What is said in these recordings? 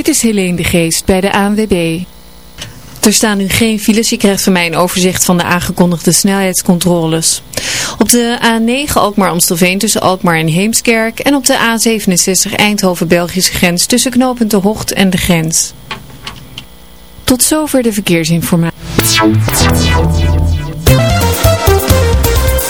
Dit is Helene de Geest bij de ANWB. Er staan nu geen files. Je krijgt van mij een overzicht van de aangekondigde snelheidscontroles. Op de A9 Alkmaar-Amstelveen tussen Alkmaar en Heemskerk. En op de A67 Eindhoven-Belgische grens tussen knooppunt De Hocht en de grens. Tot zover de verkeersinformatie.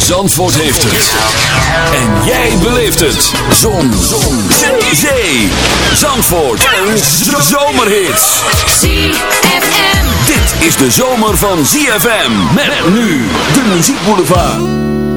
Zandvoort heeft het. En jij beleeft het. Zon. Zon. Zee. Zandvoort. En zomerhits. ZFM. Dit is de zomer van ZFM. Met nu de muziekboulevard.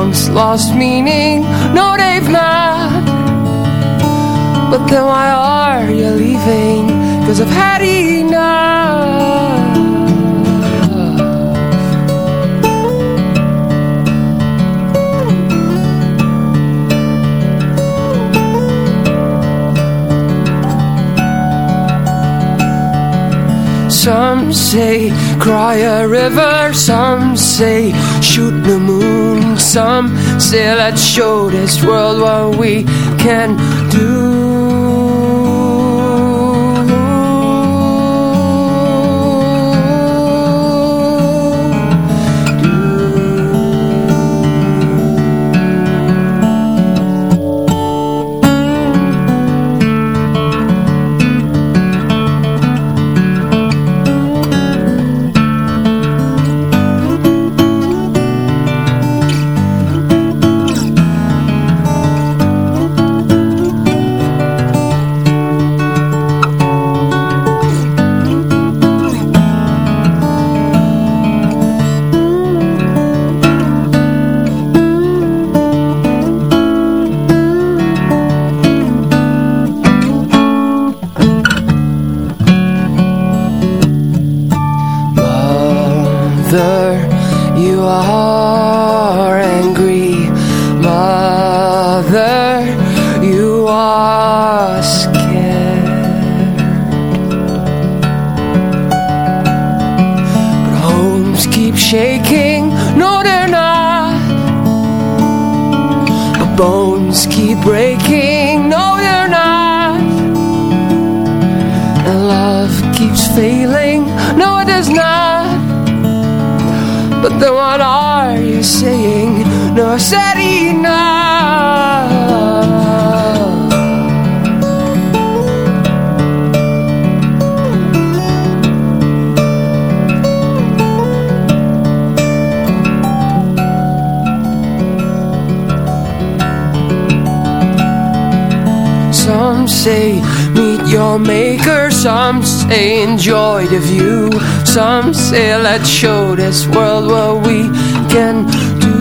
Lost meaning, no, they've not. But then why are you leaving? Cause I've had enough Some say cry a river Some say shoot the moon Some say let's show this world what we can do failing, no, it does not. But then what are you saying? No, I said enough. Some say your maker Some say enjoy the view Some say let's show this world what we can do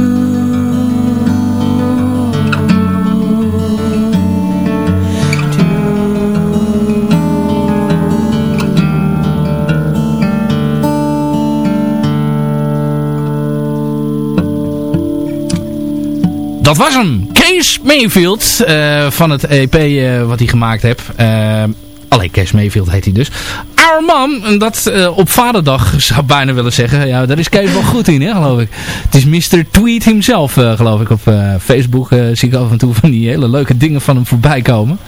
Dat was hem. Kees Mayfield eh, van het EP eh, wat hij gemaakt heeft. Eh, alleen Kees Mayfield heet hij dus. Our Mom, en dat eh, op vaderdag zou ik bijna willen zeggen. Ja, daar is Kees wel goed in, hè, geloof ik. Het is Mr. Tweet himself, eh, geloof ik. Op eh, Facebook zie ik af en toe van die hele leuke dingen van hem voorbij komen.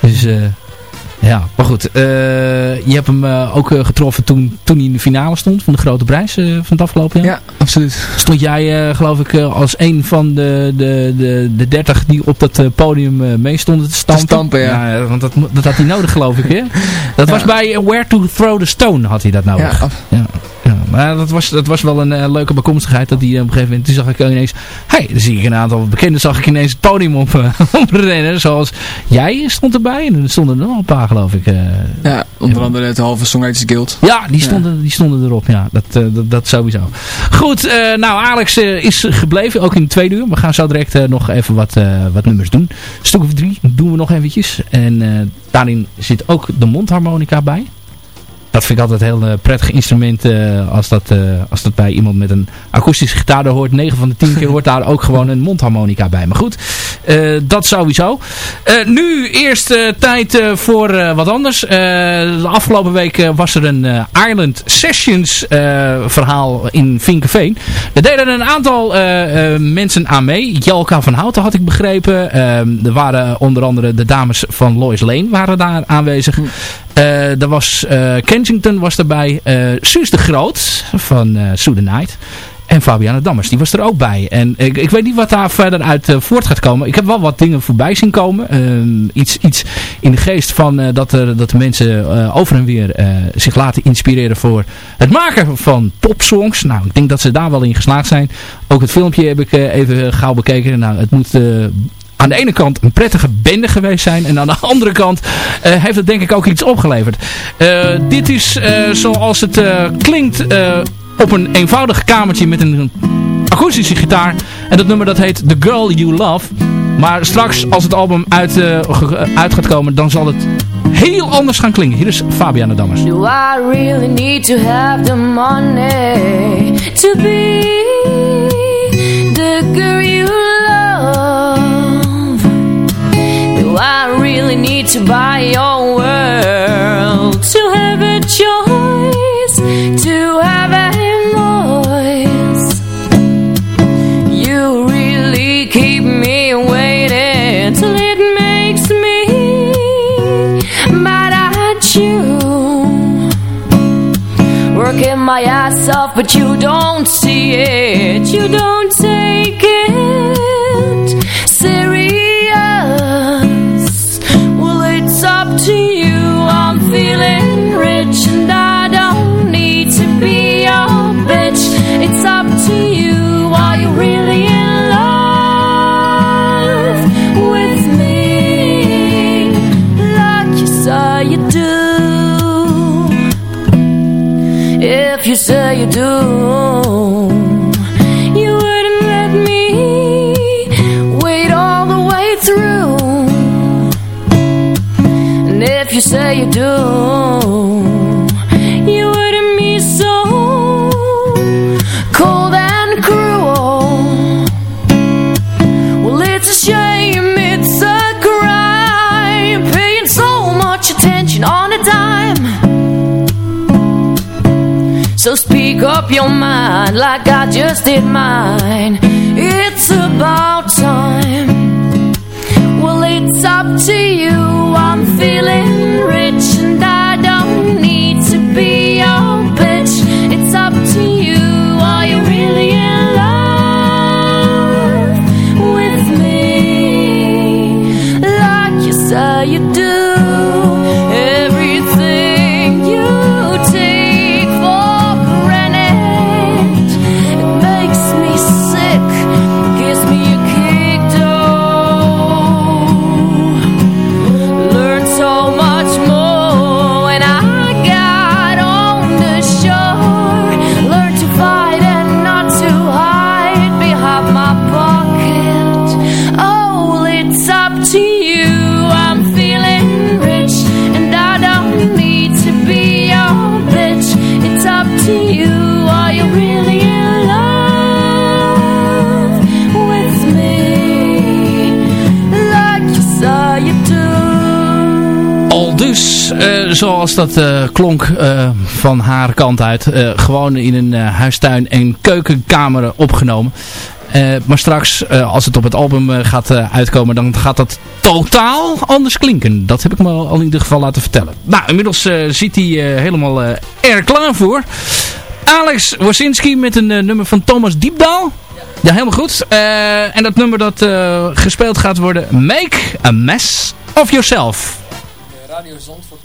Dus... ja, maar goed. eh, je hebt hem eh, ook eh, getroffen toen, toen hij in de finale stond van de grote prijs van het afgelopen jaar. Ja, absoluut. Stond jij, geloof ik, als een van de, de, de, de 30 die op dat podium eh, mee stonden te stampen? Te stampen, ja. eh, want dat, dat had hij nodig, geloof ik, hè? Dat was bij Where to Throw the Stone had hij dat nodig. Ja, Ja, ja. maar dat was, dat was wel een eh, leuke bekomstigheid. Dat hij eh, op een gegeven moment, toen zag ik ineens... Hé, hey, dan zie ik een aantal bekenden, zag ik ineens het podium op, eh, oprennen. Zoals jij stond erbij. En er stonden er nog een paar, geloof ik. ja, onder andere het halve Songwriters Guild. Ja, die stonden, die stonden erop. Ja, dat, dat, dat sowieso. Goed, nou Alex is gebleven, ook in de tweede uur. We gaan zo direct nog even wat, wat nummers doen. Stuk of drie doen we nog eventjes. En daarin zit ook de mondharmonica bij. Dat vind ik altijd een heel eh, prettig instrument eh, als, dat, eh, als dat bij iemand met een akoestische gitaar hoort. 9 van de 10 keer hoort daar ook gewoon een mondharmonica bij. Maar goed, dat sowieso. Nu eerst tijd voor wat anders. De afgelopen week was er een Ireland Sessions verhaal in Vinkeveen. Er deden een aantal mensen aan mee. Jelka van Houten had ik begrepen. Eh, er waren onder andere de dames van Lois Lane waren daar aanwezig. Eh, er was eh, Kensington was erbij. eh Suus de Groot van eh Sue the Night. En Fabiana Dammers, die was er ook bij. En ik, ik weet niet wat daar verder uit eh, voort gaat komen. Ik heb wel wat dingen voorbij zien komen. Ehm, iets, iets in de geest van eh, dat, er, dat de mensen eh, over en weer eh, zich laten inspireren voor het maken van popsongs. Nou, ik denk dat ze daar wel in geslaagd zijn. Ook het filmpje heb ik eh, even gauw bekeken. Nou, het moet... aan de ene kant een prettige bende geweest zijn. En aan de andere kant eh, heeft het denk ik ook iets opgeleverd. Eh, dit is eh, zoals het klinkt op een eenvoudig kamertje met een akoestische gitaar. En dat nummer dat heet The Girl You Love. Maar straks als het album uit gaat komen dan zal het heel anders gaan klinken. Hier is Fabiana Dammers. Do I really need to have the money to be the girl need to buy your world to have a choice, to have a voice? You really keep me waiting till it makes me mad at you. Working my ass off, but you don't see it. You don't take it bitch. It's up to you. Are you really in love with me? Like you say you do. If you say you do, you wouldn't let me wait all the way through. And if you say you do, make up your mind like I just did mine. It's about time. Well, it's up to you. I'm feeling rich zoals dat eh, klonk eh, van haar kant uit, eh, gewoon in een huistuin en keukenkamer opgenomen. Maar straks, als het op het album gaat uitkomen, dan gaat dat totaal anders klinken. Dat heb ik me al in ieder geval laten vertellen. Nou, inmiddels zit hij helemaal er klaar voor. Alex Wasinski met een nummer van Thomas Diepdaal. Ja, helemaal goed. En dat nummer dat gespeeld gaat worden, Make a Mess of Yourself. Radio Zandvoort.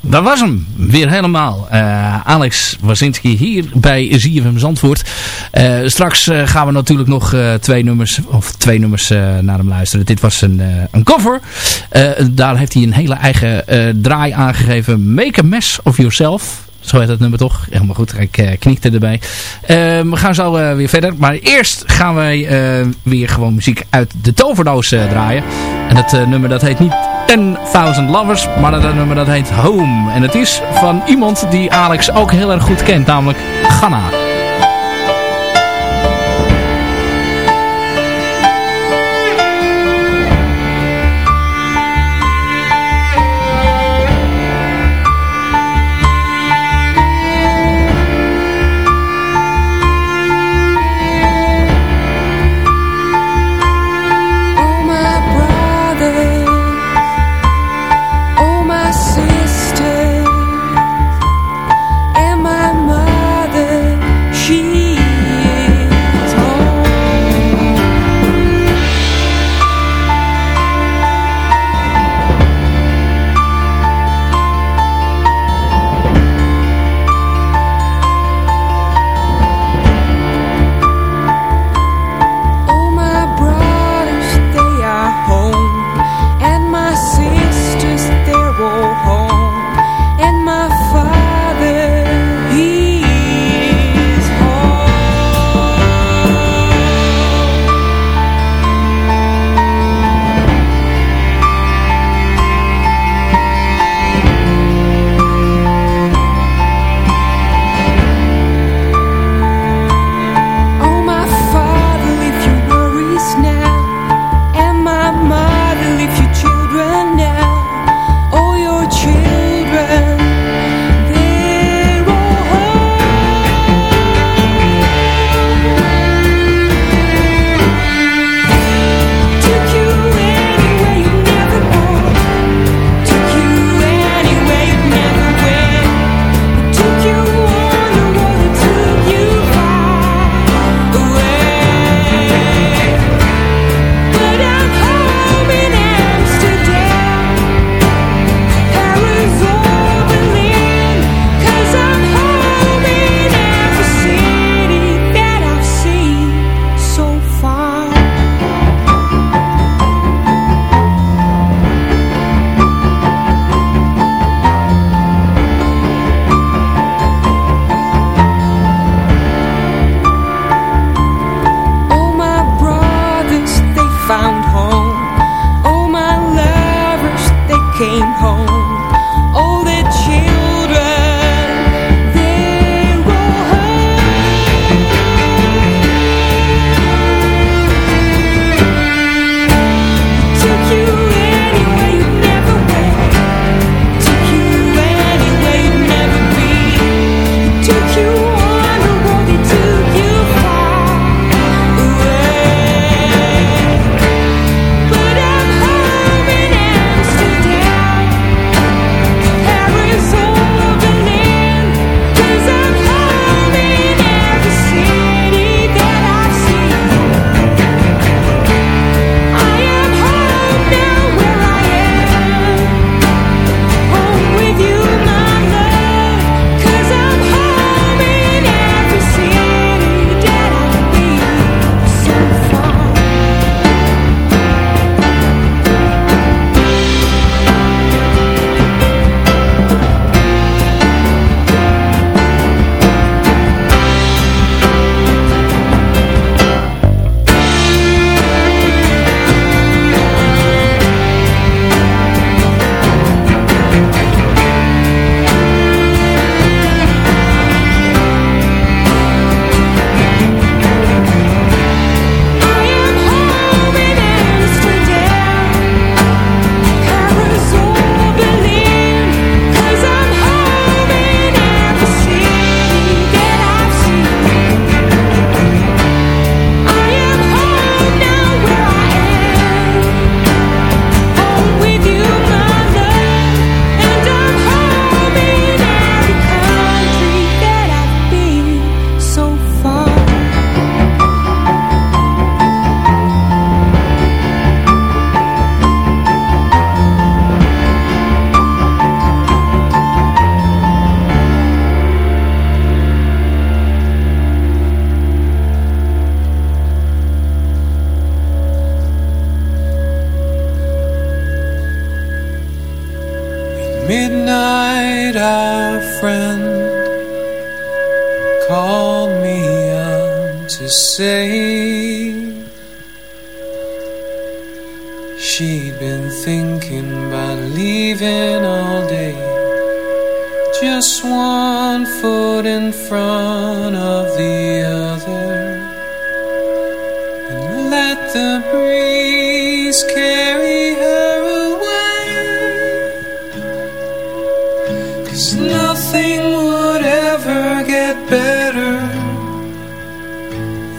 Dat was hem. Weer helemaal. Uh, Alex Wazinski hier bij ZFM Zandvoort. Uh, straks uh, gaan we natuurlijk nog twee nummers, of twee nummers naar hem luisteren. Dit was een, een cover. daar heeft hij een hele eigen draai aangegeven. Make a mess of yourself. Zo heet het nummer toch? Helemaal goed. Ik uh, knikte erbij. we gaan zo weer verder. Maar eerst gaan wij weer gewoon muziek uit de toverdoos draaien. En dat nummer dat heet niet 10.000 Lovers. Maar dat nummer dat heet Home. En het is van iemand die Alex ook heel erg goed kent. Namelijk Ghana. Let the breeze carry her away. Cause nothing would ever get better.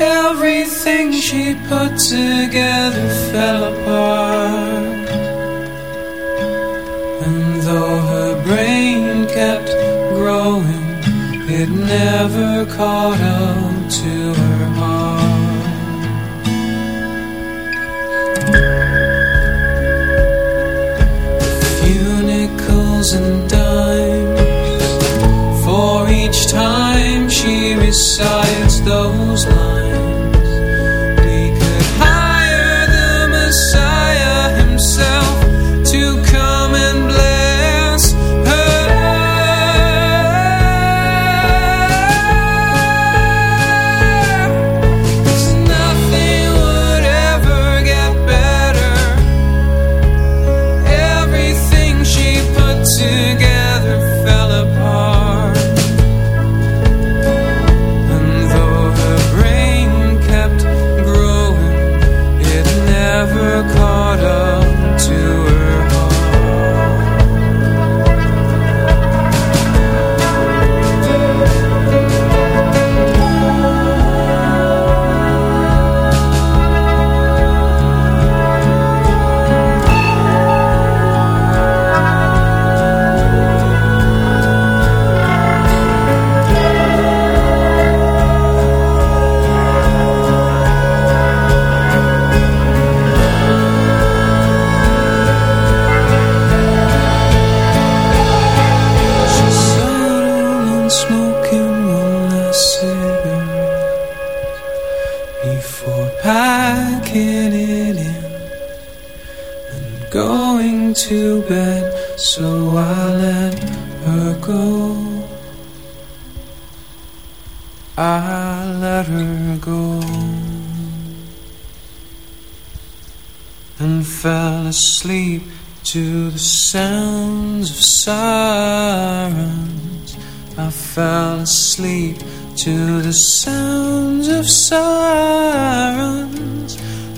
Everything she put together fell apart. And though her brain kept growing, it never caught up to to bed. So I let her go. I let her go and fell asleep to the sounds of sirens. I fell asleep to the sounds of sirens.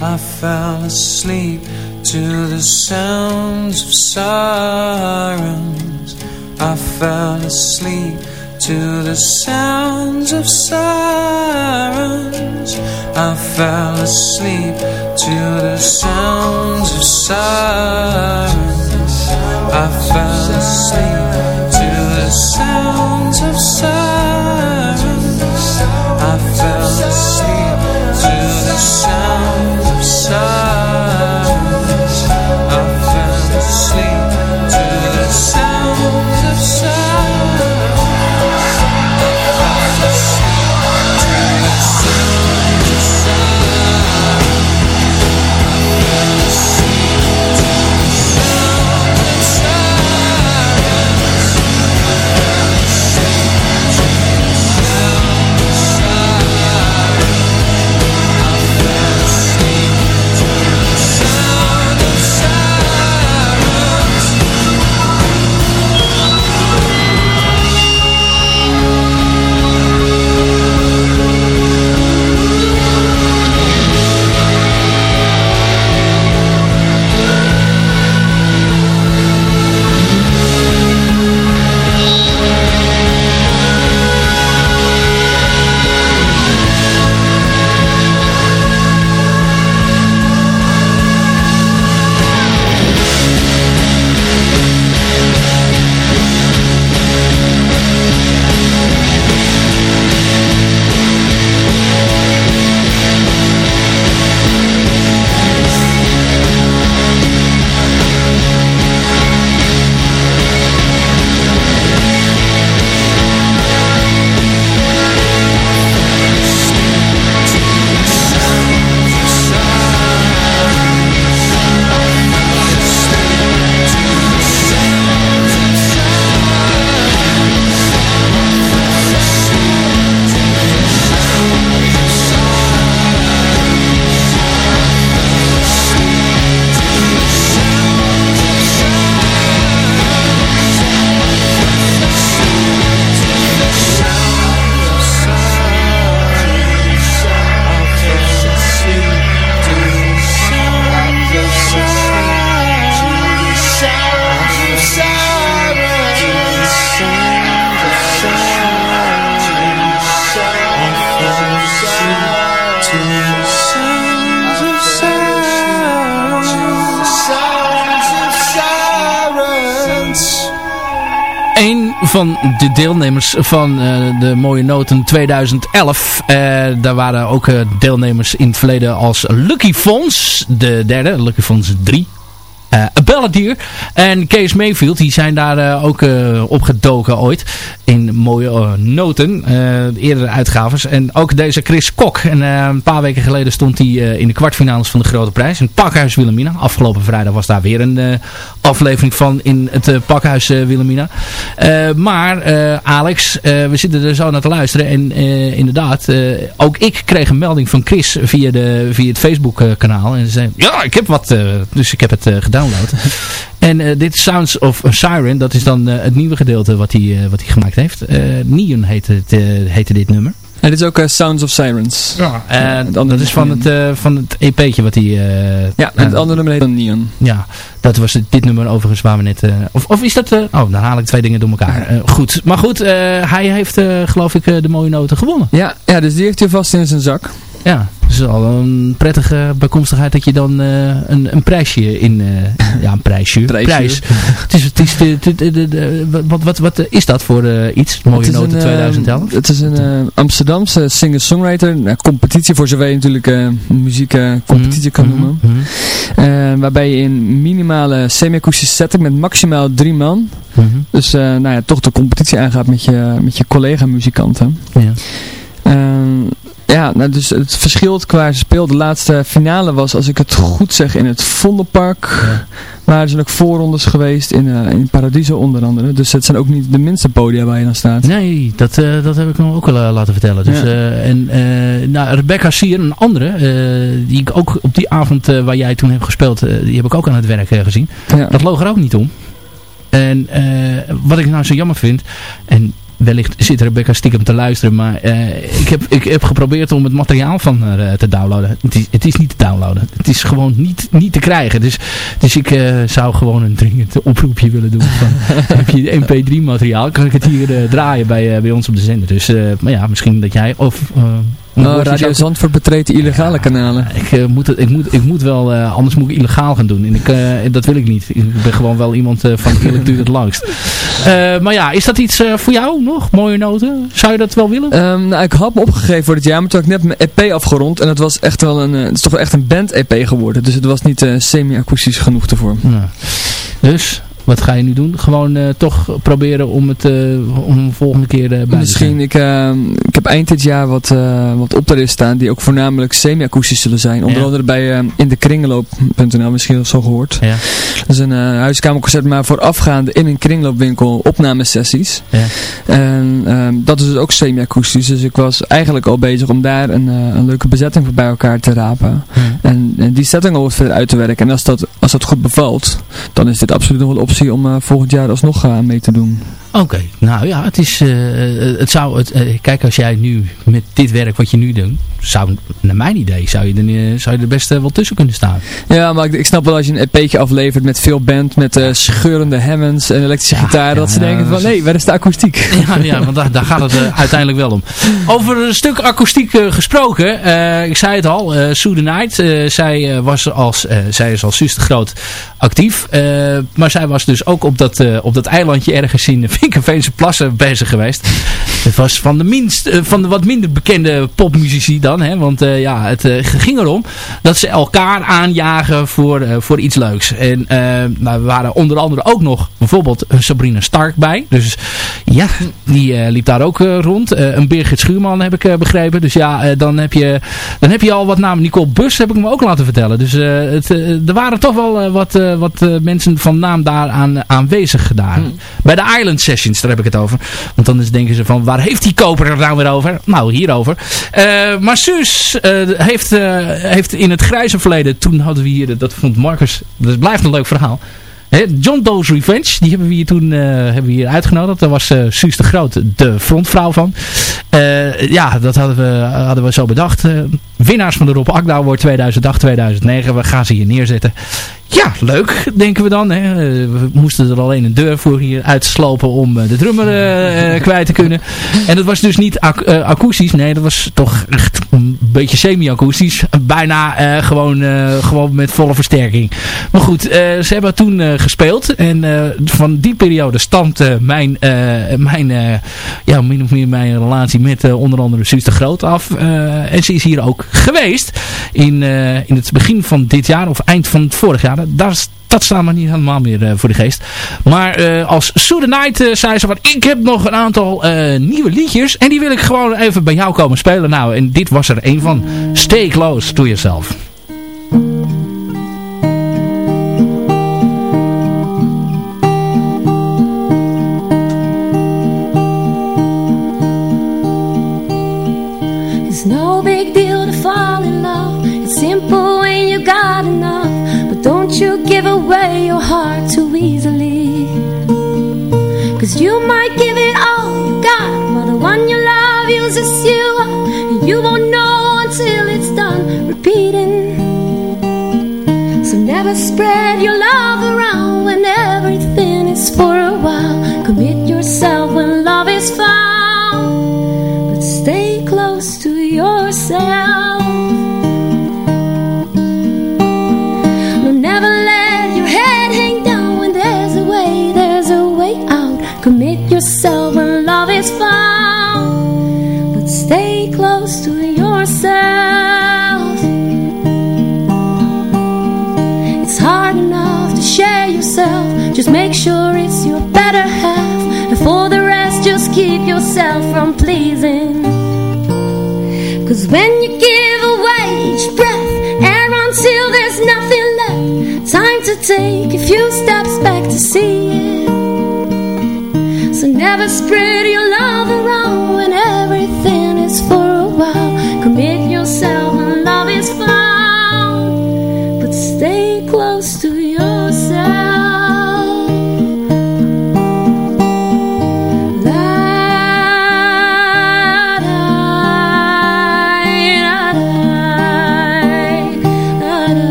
I fell asleep to the sounds of sirens. I fell asleep to the sounds of sirens. I fell asleep to the sounds of sirens. I fell asleep to the sounds of sirens. I fell asleep to the sounds of sirens. Van uh, de Mooie Noten 2011. Uh, daar waren ook uh, deelnemers in het verleden als Lucky Fons, de derde, Lucky Fons 3. Belladier en Kees Mayfield, die zijn daar uh, ook uh, opgedoken ooit. In mooie noten, eerdere uitgaves. En ook deze Chris Kok. En een paar weken geleden stond hij in de kwartfinales van de Grote Prijs. In Pakhuis Wilhelmina. Afgelopen vrijdag was daar weer een aflevering van in het Pakhuis Wilhelmina. maar Alex, we zitten er zo naar te luisteren. En inderdaad, ook ik kreeg een melding van Chris via, de, via het Facebook kanaal. En ze zei, ja, ik heb wat. dus ik heb het gedaan download. en uh, dit Sounds of a Siren, dat is dan uh, het nieuwe gedeelte wat hij, uh, wat hij gemaakt heeft. Neon heette, het, heette dit nummer. En dit is ook Sounds of Sirens. Ja, dat is van het, van het EP'tje wat hij... ja, en het andere nummer heet dan Neon. Ja, dat was het, dit nummer overigens waar we net... of, of is dat... oh, dan haal ik twee dingen door elkaar. goed, maar goed, hij heeft geloof ik de mooie noten gewonnen. Ja, ja, dus die heeft hij vast in zijn zak. Ja, is al een prettige bijkomstigheid dat je dan uh, een, een prijsje in... Uh, ja, een prijsje. Prijs. het is, het is wat, wat, wat is dat voor uh, iets? Mooie noten 2011? Het is een Amsterdamse singer-songwriter. Nou, competitie voor zover je natuurlijk muziekcompetitie kan Mhm, noemen. waarbij je in minimale semi-akoestische setting met maximaal drie man. Mhm. Dus nou ja, toch de competitie aangaat met je, met je collega-muzikanten. Ja. Ja, nou dus het verschil qua speel. De laatste finale was, als ik het goed zeg, in het Vondelpark. Ja. Maar er zijn ook voorrondes geweest in, uh, in Paradiso onder andere. Dus het zijn ook niet de minste podia waar je dan staat. Nee, dat, uh, dat heb ik me ook al uh, laten vertellen. Dus, Ja. en nou, Rebecca Sier, een andere, die ik ook op die avond waar jij toen hebt gespeeld, die heb ik ook aan het werk gezien. Ja. Dat loog er ook niet om. En wat ik nou zo jammer vind, en wellicht zit Rebecca stiekem te luisteren, maar uh, ik, heb, ik heb geprobeerd om het materiaal van haar uh, te downloaden. Het is, het is niet te downloaden. Het is gewoon niet, niet te krijgen. Dus, dus ik uh, zou gewoon een dringend oproepje willen doen. Van, heb je mp3 materiaal, kan ik het hier draaien bij, bij ons op de zender. Dus maar ja, misschien dat jij of... Oh, Radio Zandvoort betreedt de illegale ja, kanalen. Ik, moet het, ik, moet, ik moet wel, anders moet ik illegaal gaan doen. En ik, dat wil ik niet. Ik ben gewoon wel iemand van eerlijk duurt het langst. maar ja, is dat iets voor jou nog? Mooie noten? Zou je dat wel willen? Um, nou, ik had me opgegeven voor dit jaar, maar toen had ik net mijn EP afgerond. En het was echt wel een, het is toch wel echt een band-EP geworden. Dus het was niet semi-akoestisch genoeg ervoor. Ja. Dus, wat ga je nu doen? Gewoon uh, toch proberen om het uh, om de volgende keer uh, bij Misschien, ik, ik heb eind dit jaar wat, wat optredens staan die ook voornamelijk semi-akoestisch zullen zijn. Onder Ja. andere bij in de kringloop.nl, misschien wel zo gehoord. Ja. Dat is een huiskamerconcert, maar voorafgaande in een kringloopwinkel opnamesessies. Ja. En um, dat is dus ook semi-akoestisch. Dus ik was eigenlijk al bezig om daar een, een leuke bezetting voor bij elkaar te rapen. En, en die setting al wat verder uit te werken. En als dat, als dat goed bevalt, dan is dit absoluut nog wel een om uh, volgend jaar alsnog uh, mee te doen. Oké, okay. nou ja, het is, uh, het zou, het, kijk als jij nu met dit werk wat je nu doet, zou, naar mijn idee, zou je er, zou je er best wel tussen kunnen staan. Ja, maar ik, ik snap wel als je een EP'tje aflevert met veel band, met scheurende Hammonds en elektrische ja, gitaar, dat ze denken van, nee, waar is de akoestiek? Ja, ja want daar, daar gaat het uiteindelijk wel om. Over een stuk akoestiek gesproken, ik zei het al, uh, Sue the Night, zij, was als, zij is als Suus de Groot actief, maar zij was dus ook op dat, op dat eilandje ergens in Vinkenveense Plassen bezig geweest. Het was van de, minst, van de wat minder bekende popmuzici dan. Hè? Want uh, ja, het uh, ging erom dat ze elkaar aanjagen voor, voor iets leuks. En nou, we waren onder andere ook nog bijvoorbeeld Sabrina Stark bij. Dus ja, die liep daar ook rond. een Birgit Schuurman heb ik begrepen. Dus ja, dan, heb je, dan heb je al wat namen. Nicole Bus heb ik me ook laten vertellen. Dus het, er waren toch wel wat, wat mensen van naam daar aan, aanwezig daar. Hmm. Bij de Island Sessions, daar heb ik het over. Want dan is, denken ze van, waar heeft die koper er nou weer over? Nou, hierover. Maar Suus heeft, heeft in het grijze verleden, toen hadden we hier, dat vond Marcus, dat blijft een leuk verhaal. John Doe's Revenge, die hebben we hier toen hebben we hier uitgenodigd. Daar was Suus de Groot de frontvrouw van. ja, dat hadden we, hadden we zo bedacht. winnaars van de Rob Akda Award 2008-2009. We gaan ze hier neerzetten. Ja, leuk, denken we dan. Hè. We moesten er alleen een deur voor hier uitslopen om de drummer kwijt te kunnen. En dat was dus niet ac akoestisch. Nee, dat was toch echt een beetje semi-akoestisch. Bijna gewoon, gewoon met volle versterking. Maar goed, ze hebben toen gespeeld. En van die periode stamt mijn, mijn ja, min of meer mijn relatie met onder andere Suus de Groot af. en ze is hier ook geweest. In, in het begin van dit jaar of eind van het vorig jaar. Daar, dat staat me niet helemaal meer uh, voor de geest. Maar uh, als Sue the Night zei ze van ik heb nog een aantal nieuwe liedjes. En die wil ik gewoon even bij jou komen spelen. Nou, en dit was er een van. Stay close to yourself. Cause you might give it all you got. While the one you love uses you up. And you won't know until it's done repeating. So never spread your love around when everything is for a while. Commit yourself when love is found. Yourself from pleasing. Cause when you give away each breath, air until there's nothing left, time to take a few steps back to see it. So never spread your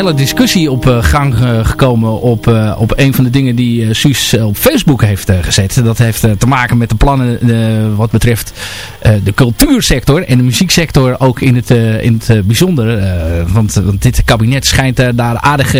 hele discussie op eh, gang eh, gekomen op, eh, op een van de dingen die Suus op Facebook heeft gezet. Dat heeft te maken met de plannen wat betreft de cultuursector en de muzieksector ook in het, in het bijzonder. want, want dit kabinet schijnt daar aardig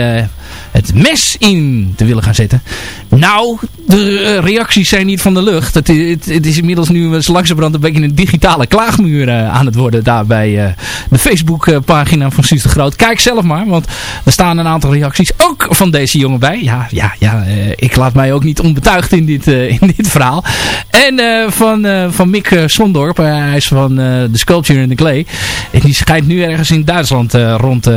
het mes in te willen gaan zetten. Nou, de reacties zijn niet van de lucht. Het, het, het is inmiddels nu eh, zo langzamerhand een beetje een digitale klaagmuur aan het worden daar bij de Facebook-pagina van Suus de Groot. Kijk zelf maar, want er staan een aantal reacties ook van deze jongen bij. Ja, ja, ja eh, ik laat mij ook niet onbetuigd in dit, eh, in dit verhaal. En eh, van, van Mick Slondorp, eh, hij is van de Sculpture in the Clay. En die schijnt nu ergens in Duitsland rond,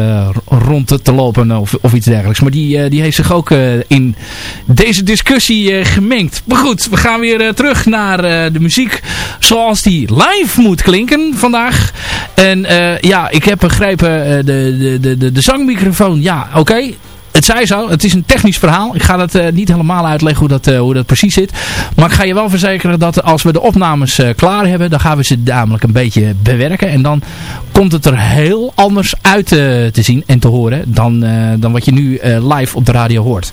rond te lopen of, of iets dergelijks. Maar die, die heeft zich ook in deze discussie gemengd. Maar goed, we gaan weer terug naar de muziek zoals die live moet klinken vandaag. En ja, ik heb begrepen, de, de, de, de, de zangmicrofoon, ja, oké. Het zij zo, het is een technisch verhaal. Ik ga dat eh, niet helemaal uitleggen hoe dat, eh, hoe dat precies zit. Maar ik ga je wel verzekeren dat als we de opnames eh, klaar hebben, dan gaan we ze namelijk een beetje bewerken. En dan komt het er heel anders uit te zien en te horen dan, dan wat je nu live op de radio hoort.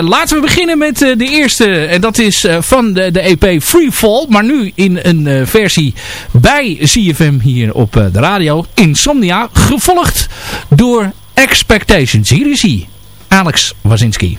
Laten we beginnen met de eerste. En dat is van de, de EP Free Fall. Maar nu in een versie bij CFM hier op de radio. Insomnia. Gevolgd door Expectations. Hier is hij. Alex Wazinski.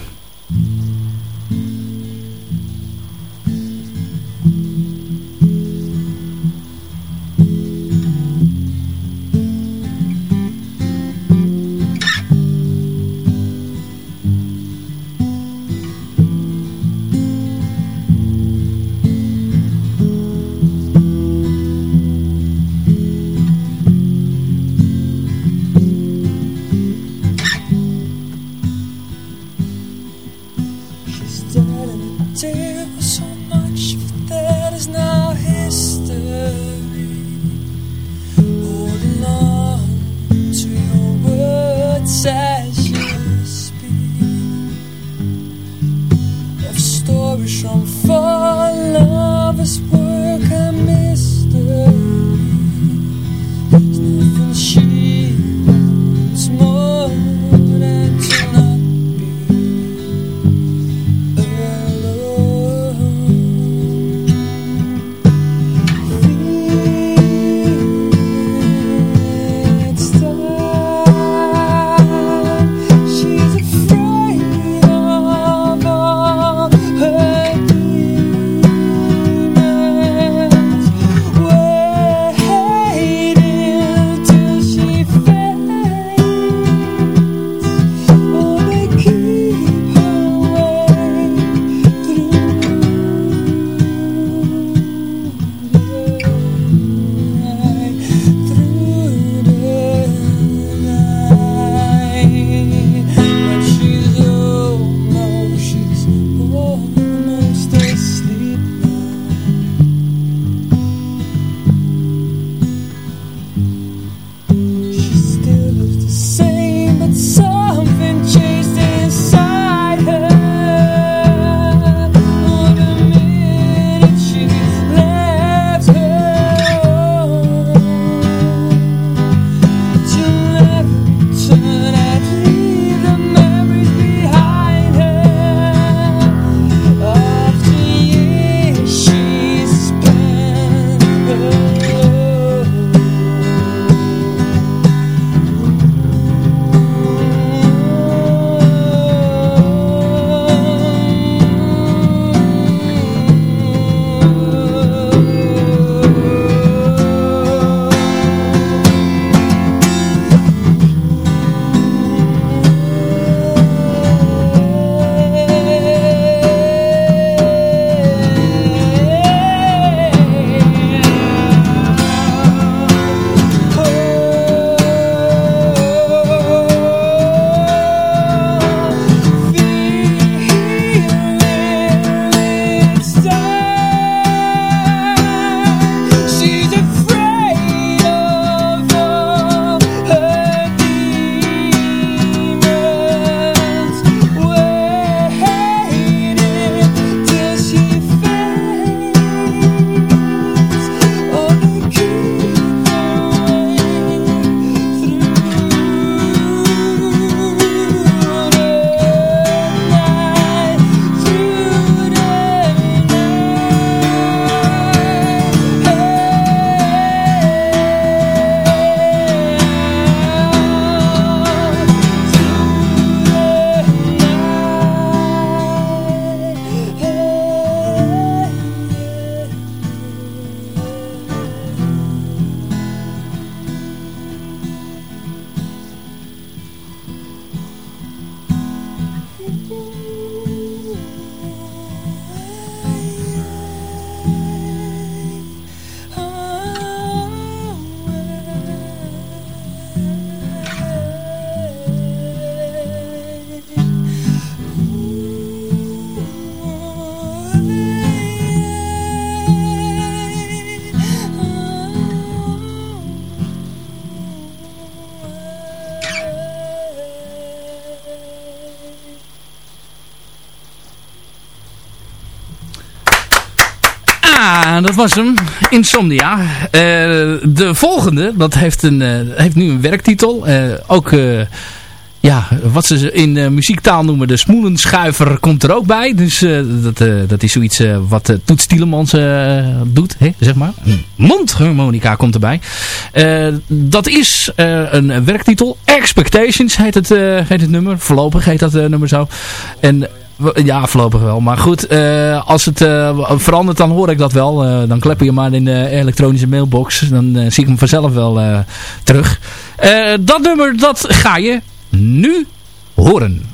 Ah, dat was hem. Insomnia. Eh, de volgende, dat heeft, een, eh, heeft nu een werktitel. Eh, ook, ja, wat ze in muziektaal noemen, de smoelenschuiver komt er ook bij. Dus dat, dat is zoiets wat uh, Toets Tielemans doet, hè, zeg maar. Mondharmonica komt erbij. Dat is een werktitel. Expectations heet het, heet het nummer. Voorlopig heet dat nummer zo. En ja, voorlopig wel. Maar goed, eh, als het eh, verandert, dan hoor ik dat wel. Eh, dan klep je maar in de elektronische mailbox. Dan zie ik hem vanzelf wel terug. Dat nummer, dat ga je nu horen.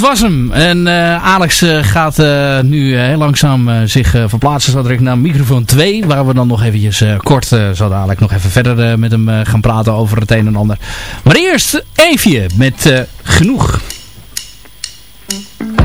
Dat was hem. En eh, Alex eh, gaat eh, nu heel langzaam zich verplaatsen zo direct naar microfoon 2. Waar we dan nog eventjes kort zo dadelijk nog even verder met hem gaan praten over het een en ander. Maar eerst Eefje met Genoeg. Ik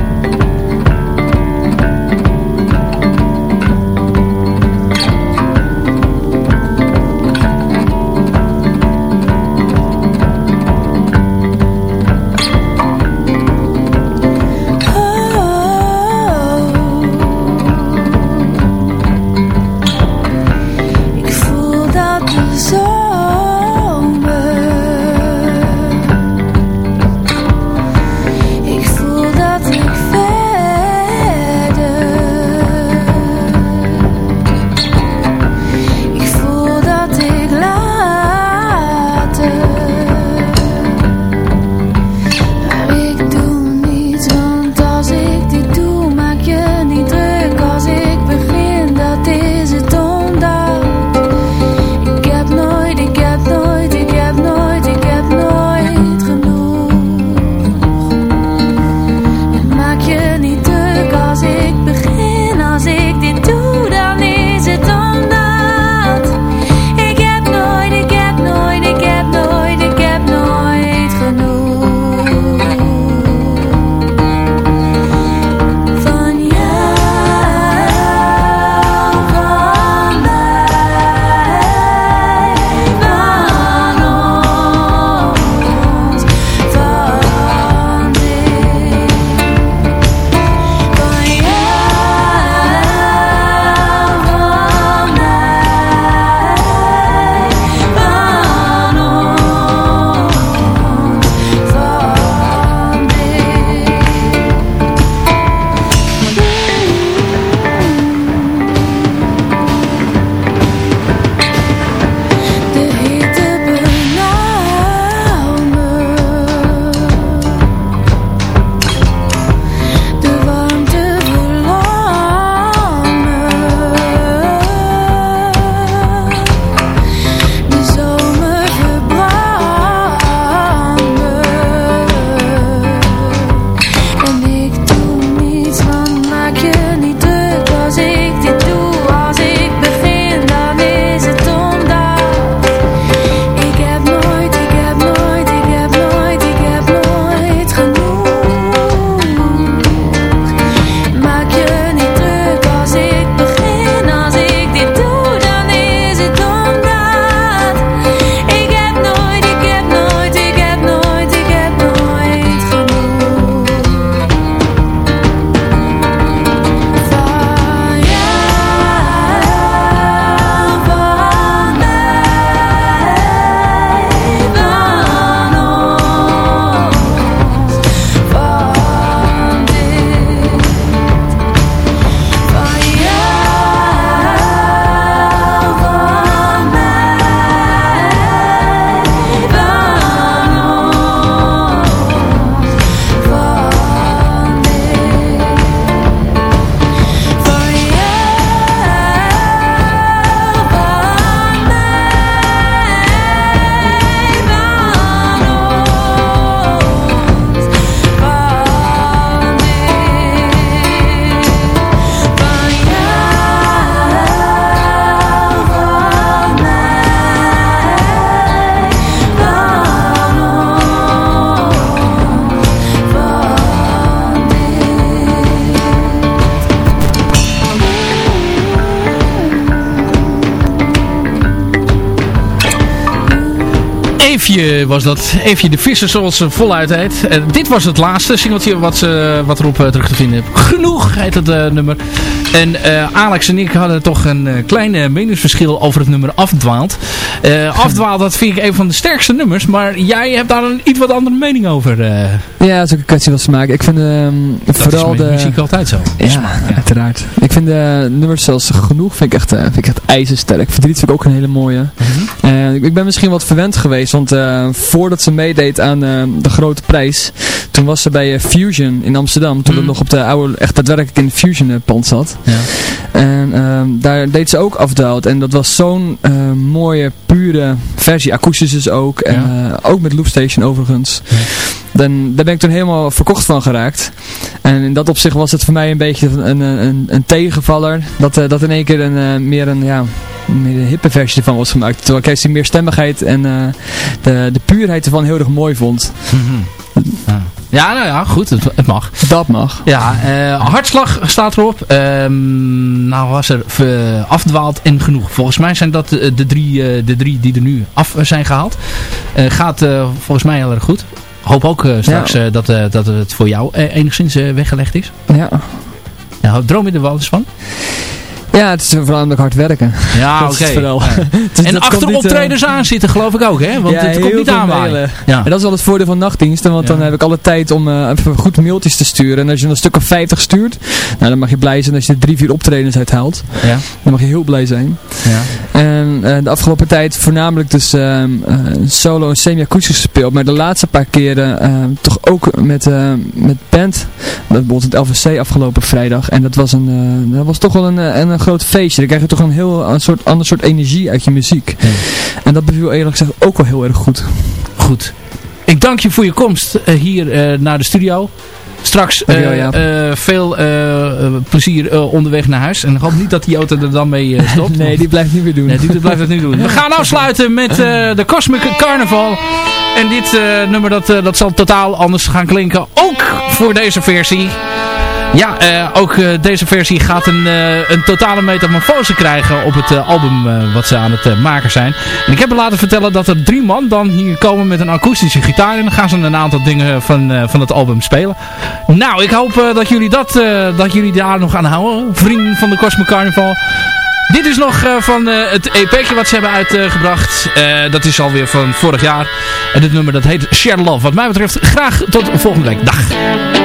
Eefje was dat. Eefje de Visser zoals ze voluit heet. En dit was het laatste singeltje wat, ze, wat erop eh, terug te vinden is. Genoeg heet het eh, nummer. En eh, Alex en ik hadden toch een klein meningsverschil over het nummer Afdwaald. Afdwaald, dat vind ik een van de sterkste nummers. Maar jij hebt daar een iets wat andere mening over. Ja, dat is ook een kwestie van smaak. Ik vind ehm, vooral is de... muziek altijd zo. Ja, Smaak, ja. uiteraard. Ik vind de nummers zelfs genoeg vind ik echt, eh, vind ik echt ijzersterk. Verdriet vind ik ook een hele mooie. Eh, ik, ik ben misschien wat verwend geweest, want eh, voordat ze meedeed aan eh, de grote prijs, toen was ze bij eh, Fusion in Amsterdam, toen het nog op de oude, echt daadwerkelijk in Fusion eh, pand zat. En ehm, daar deed ze ook afdaald. En dat was zo'n eh, mooie, pure versie. Akoestisch dus ook. En eh, ook met Loopstation overigens. Dan, daar ben ik toen helemaal verkocht van geraakt. En in dat opzicht was het voor mij een beetje een, een, een tegenvaller. Dat, uh, dat in één keer een, meer een, ja, meer een hippe versie ervan was gemaakt. Terwijl ik juist meer stemmigheid en de, de puurheid ervan heel erg mooi vond. Ja, nou ja, goed, het, het mag. Dat mag. Ja, uh, hartslag staat erop. Um, nou was er uh, afdwaald en genoeg. Volgens mij zijn dat de, de drie, de drie die er nu af zijn gehaald. gaat volgens mij heel erg goed. Hoop ook straks ja. dat, dat het voor jou enigszins weggelegd is. Ja. ja. Droom je er wel eens van? Ja, het is voornamelijk hard werken. Ja, oké. Okay. dus en achter optredens uh... aan zitten geloof ik ook, hè? Want ja, het komt niet aanwaaien. Ja. En dat is wel het voordeel van nachtdiensten, want dan heb ik alle tijd om uh, even goed mailtjes te sturen. En als je een stuk of 50 stuurt, nou, dan mag je blij zijn als je drie, vier optredens uithaalt. Ja. Dan mag je heel blij zijn. Ja. En uh, de afgelopen tijd voornamelijk dus ehm, solo en semi-akoestisch gespeeld. Maar de laatste paar keren ehm, toch ook met, met band. Bijvoorbeeld het LVC afgelopen vrijdag. En dat was, een, dat was toch wel een, een, een groot feestje. Dan krijg je toch een heel een soort, ander soort energie uit je muziek. Ja. En dat beviel eerlijk gezegd ook wel heel erg goed. Goed. Ik dank je voor je komst uh, hier uh, naar de studio. Straks uh, ja. veel plezier onderweg naar huis. En ik hoop niet dat die auto er dan mee stopt. nee, die blijft niet meer doen. Nee, die blijft het nu doen. We gaan afsluiten met de Cosmic Carnival. En dit nummer dat, dat zal totaal anders gaan klinken. Ook voor deze versie. Ja, uh, ook uh, deze versie gaat een, uh, een totale metamorfose krijgen op het album wat ze aan het maken zijn. En ik heb me laten vertellen dat er drie man dan hier komen met een akoestische gitaar. En dan gaan ze een aantal dingen van, van het album spelen. Nou, ik hoop dat, jullie dat, dat jullie daar nog aan houden. Vrienden van de Cosmic Carnival. Dit is nog van het EP'tje wat ze hebben uitgebracht. dat is alweer van vorig jaar. En dit nummer dat heet Share Love. Wat mij betreft graag tot volgende week. Dag.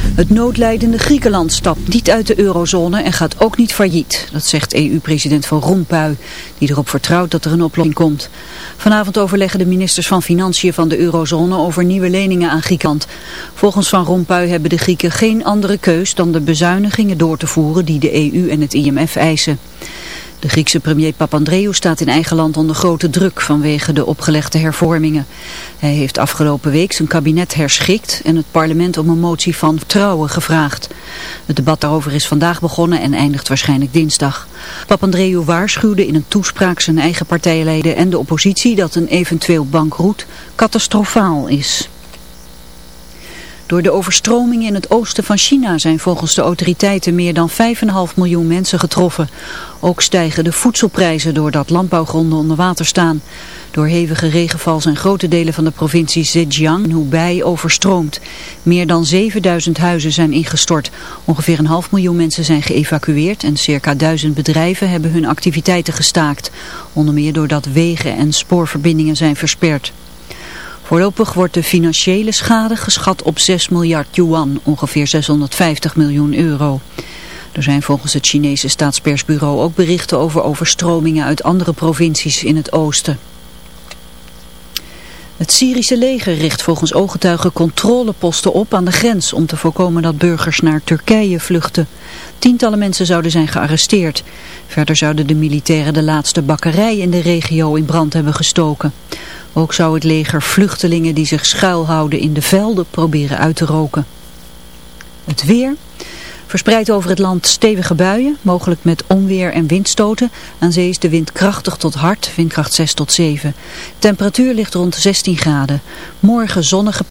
Het noodlijdende Griekenland stapt niet uit de eurozone en gaat ook niet failliet. Dat zegt EU-president Van Rompuy, die erop vertrouwt dat er een oplossing komt. Vanavond overleggen de ministers van Financiën van de eurozone over nieuwe leningen aan Griekenland. Volgens Van Rompuy hebben de Grieken geen andere keus dan de bezuinigingen door te voeren die de EU en het IMF eisen. De Griekse premier Papandreou staat in eigen land onder grote druk vanwege de opgelegde hervormingen. Hij heeft afgelopen week zijn kabinet herschikt en het parlement om een motie van vertrouwen gevraagd. Het debat daarover is vandaag begonnen en eindigt waarschijnlijk dinsdag. Papandreou waarschuwde in een toespraak zijn eigen partijleden en de oppositie dat een eventueel bankroet catastrofaal is. Door de overstromingen in het oosten van China zijn volgens de autoriteiten meer dan 5,5 miljoen mensen getroffen. Ook stijgen de voedselprijzen doordat landbouwgronden onder water staan. Door hevige regenval zijn grote delen van de provincie Zhejiang en Hubei overstroomd. Meer dan 7000 huizen zijn ingestort. Ongeveer een half miljoen mensen zijn geëvacueerd en circa duizend bedrijven hebben hun activiteiten gestaakt. Onder meer doordat wegen en spoorverbindingen zijn versperd. Voorlopig wordt de financiële schade geschat op 6 miljard yuan, ongeveer 650 miljoen euro. Er zijn volgens het Chinese staatspersbureau ook berichten over overstromingen uit andere provincies in het oosten. Het Syrische leger richt volgens ooggetuigen controleposten op aan de grens om te voorkomen dat burgers naar Turkije vluchten. Tientallen mensen zouden zijn gearresteerd. Verder zouden de militairen de laatste bakkerij in de regio in brand hebben gestoken. Ook zou het leger vluchtelingen die zich schuilhouden in de velden proberen uit te roken. Het weer... Verspreid over het land stevige buien, mogelijk met onweer en windstoten. Aan zee is de wind krachtig tot hard, windkracht 6 tot 7. Temperatuur ligt rond 16 graden. Morgen zonnige